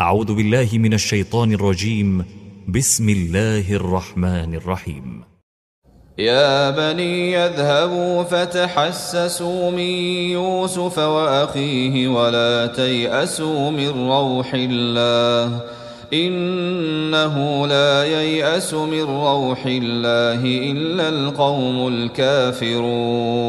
أعوذ بالله من الشيطان الرجيم. بسم الله الرحمن الرحيم. يا بني يذهبوا فتحسسوا من يوسف وأخيه ولا تيأسوا من روح الله. إنه لا ييأس من روح الله إلا القوم الكافرون.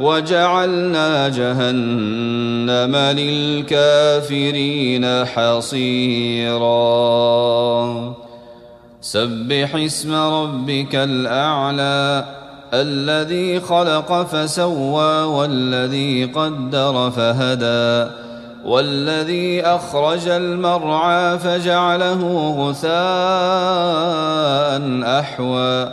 وجعلنا جهنم للكافرين حصيرا. سبح اسم ربك الأعلى الذي خلق فسوى والذي قدر فهدى والذي أخرج المرعى فجعله غثاء أحوى.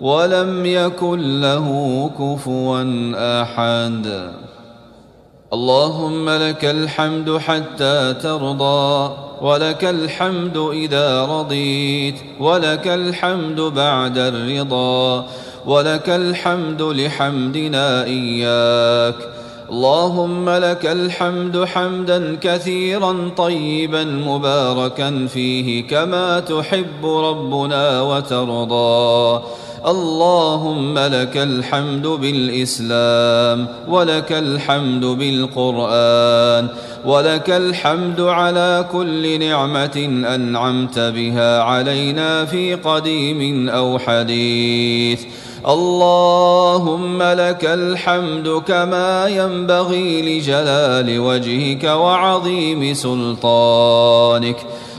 ولم يكن له كفوا أحد. اللهم لك الحمد حتى ترضى ولك الحمد إذا رضيت ولك الحمد بعد الرضا ولك الحمد لحمدنا إياك. اللهم لك الحمد حمدا كثيرا طيبا مباركا فيه كما تحب ربنا وترضى. اللهم لك الحمد بالإسلام ولك الحمد بالقرآن ولك الحمد على كل نعمة أنعمت بها علينا في قديم أو حديث اللهم لك الحمد كما ينبغي لجلال وجهك وعظيم سلطانك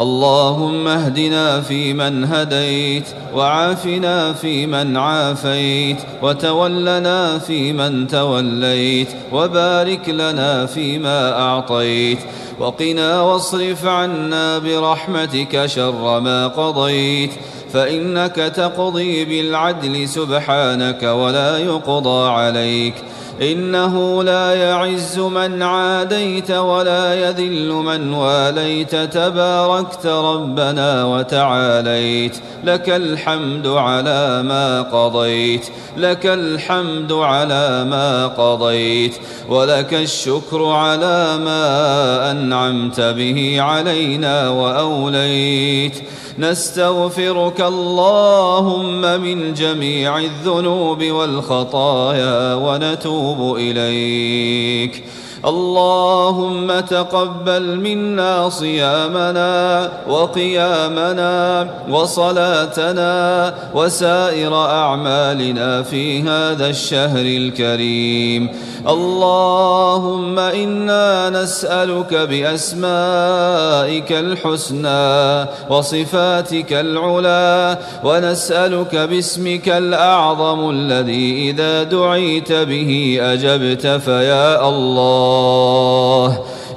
اللهم اهدنا فيمن هديت وعافنا فيمن عافيت وتولنا فيمن توليت وبارك لنا فيما أعطيت وقنا واصرف عنا برحمتك شر ما قضيت فإنك تقضي بالعدل سبحانك ولا يقضى عليك إنه لا يعز من عاديت ولا يذل من واليت. تباركت ربنا وتعاليت. لك الحمد على ما قضيت. لك الحمد على ما قضيت. ولك الشكر على ما أنعمت به علينا وأوليت. نستغفرك اللهم من جميع الذنوب والخطايا ونتوب إليك. اللهم تقبل منا صيامنا وقيامنا وصلاتنا وسائر أعمالنا في هذا الشهر الكريم. اللهم إنا نسألك بأسمائك الحسنى وصفاتك العلى ونسألك باسمك الأعظم الذي إذا دعيت به أجبت فيا الله.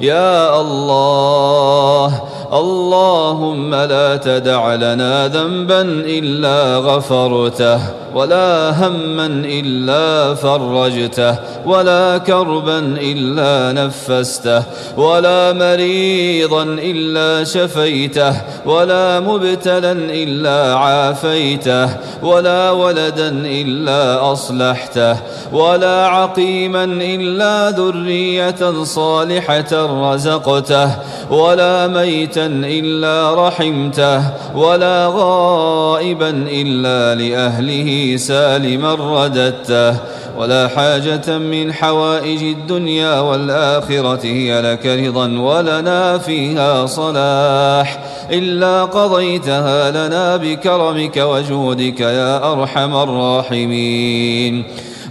يا الله اللهم لا تدع لنا ذنبا إلا غفرته. ولا هما إلا فرجته ولا كربا إلا نفسته ولا مريضا إلا شفيته ولا مبتلا إلا عافيته ولا ولدا إلا أصلحته ولا عقيما إلا ذرية صالحة رزقته ولا ميتا إلا رحمته ولا غائبا إلا لأهله سالما رددته ولا حاجة من حوائج الدنيا والآخرة هي لك رضا ولنا فيها صلاح. إلا قضيتها لنا بكرمك وجودك يا أرحم الراحمين.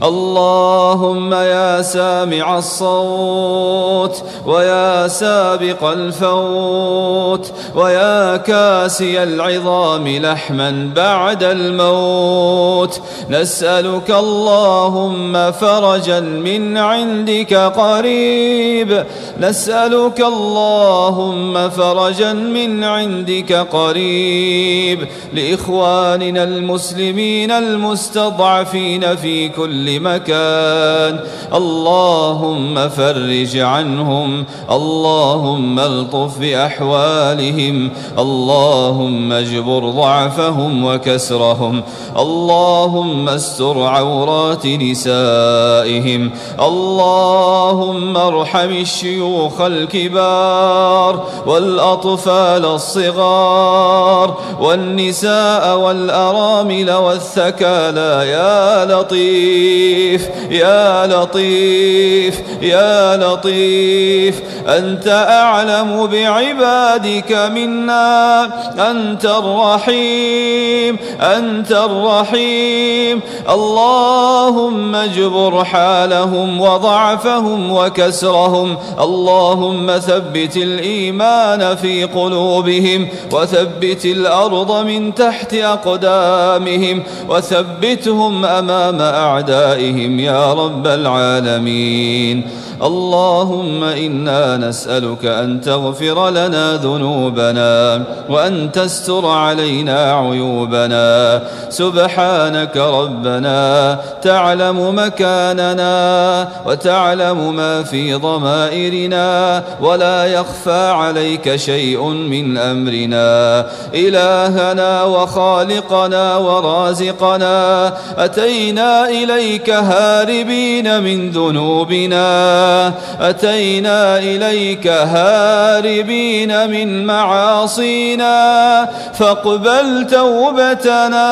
اللهم يا سامع الصوت ويا سابق الفوت ويا كاسي العظام لحما بعد الموت نسألك اللهم فرجا من عندك قريب نسألك اللهم فرجا من عندك قريب لإخواننا المسلمين المستضعفين في كل مكان. اللهم فرج عنهم. اللهم الطف بأحوالهم. اللهم اجبر ضعفهم وكسرهم. اللهم استر عورات نسائهم. اللهم ارحم الشيوخ الكبار والأطفال الصغار والنساء والأرامل والثكالى يا لطيف. لطيف يا لطيف يا لطيف. أنت أعلم بعبادك منا أنت الرحيم أنت الرحيم. اللهم اجبر حالهم وضعفهم وكسرهم. اللهم ثبت الإيمان في قلوبهم وثبت الأرض من تحت أقدامهم وثبتهم أمام أعدائهم. يا رب العالمين. اللهم إنا نسألك أن تغفر لنا ذنوبنا وأن تستر علينا عيوبنا. سبحانك ربنا تعلم مكاننا وتعلم ما في ضمائرنا ولا يخفى عليك شيء من أمرنا. إلهنا وخالقنا ورازقنا أتينا إليك هاربين من ذنوبنا. أتينا إليك هاربين من معاصينا فاقبل توبتنا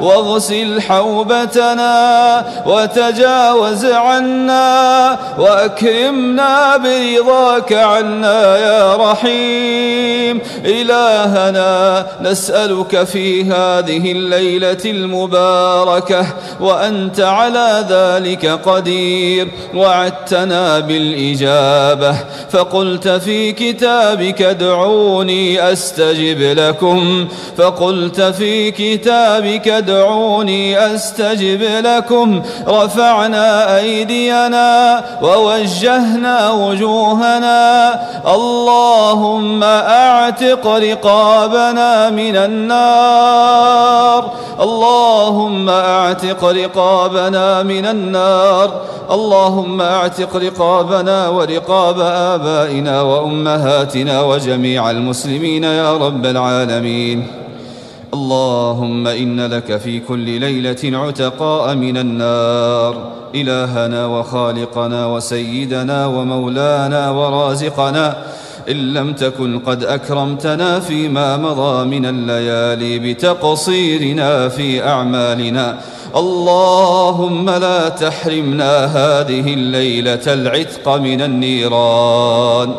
واغسل حوبتنا وتجاوز عنا وأكرمنا برضاك عنا يا رحيم. إلهنا نسألك في هذه الليلة المباركة وأنت على ذلك قدير وعدتنا لنا بالإجابة فقلت في كتابك ادعوني أستجب لكم فقلت في كتابك ادعوني أستجب لكم رفعنا أيدينا ووجهنا وجوهنا اللهم أعتق رقابنا من النار اللهم أعتق رقابنا من النار اللهم أعتق رقابنا ورقاب آبائنا وأمهاتنا وجميع المسلمين يا رب العالمين. اللهم إن لك في كل ليلة عتقاء من النار. إلهنا وخالقنا وسيدنا ومولانا ورازقنا. إن لم تكن قد أكرمتنا فيما مضى من الليالي بتقصيرنا في أعمالنا. اللهم لا تحرمنا هذه الليلة العتق من النيران.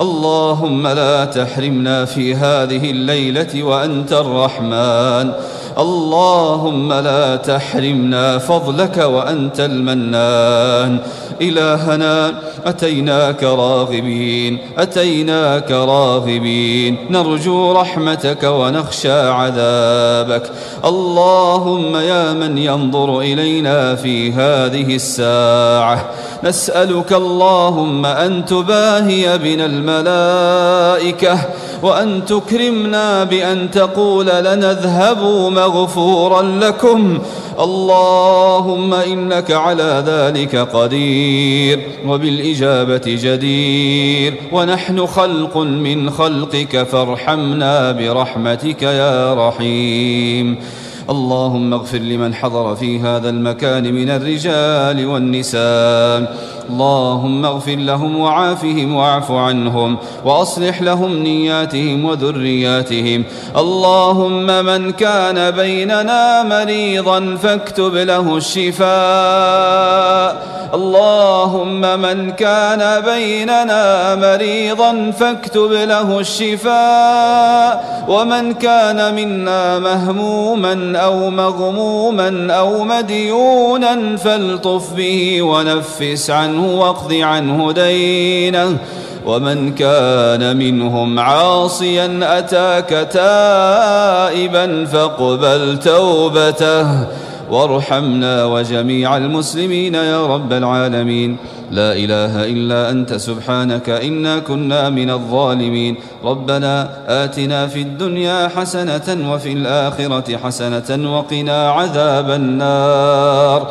اللهم لا تحرمنا في هذه الليلة وأنت الرحمن. اللهم لا تحرمنا فضلك وأنت المنان. إلهنا أتيناك راغبين أتيناك راغبين. نرجو رحمتك ونخشى عذابك. اللهم يا من ينظر إلينا في هذه الساعة. نسألك اللهم أن تباهي بنا الملائكة. وأن تكرمنا بأن تقول لنا اذهبوا مغفورا لكم. اللهم إنك على ذلك قدير وبالإجابة جدير. ونحن خلق من خلقك فارحمنا برحمتك يا رحيم. اللهم اغفر لمن حضر في هذا المكان من الرجال والنساء. اللهم اغفر لهم وعافهم واعف عنهم وأصلح لهم نياتهم وذرياتهم. اللهم من كان بيننا مريضا فاكتب له الشفاء. اللهم من كان بيننا مريضا فاكتب له الشفاء. ومن كان منا مهموما أو مغموما أو مديونا فالطف به ونفس عنه. واقض عنه دينه. ومن كان منهم عاصيا أتاك تائبا فاقبل توبته. وارحمنا وجميع المسلمين يا رب العالمين. لا إله إلا أنت سبحانك إنا كنا من الظالمين. ربنا آتنا في الدنيا حسنة وفي الآخرة حسنة وقنا عذاب النار.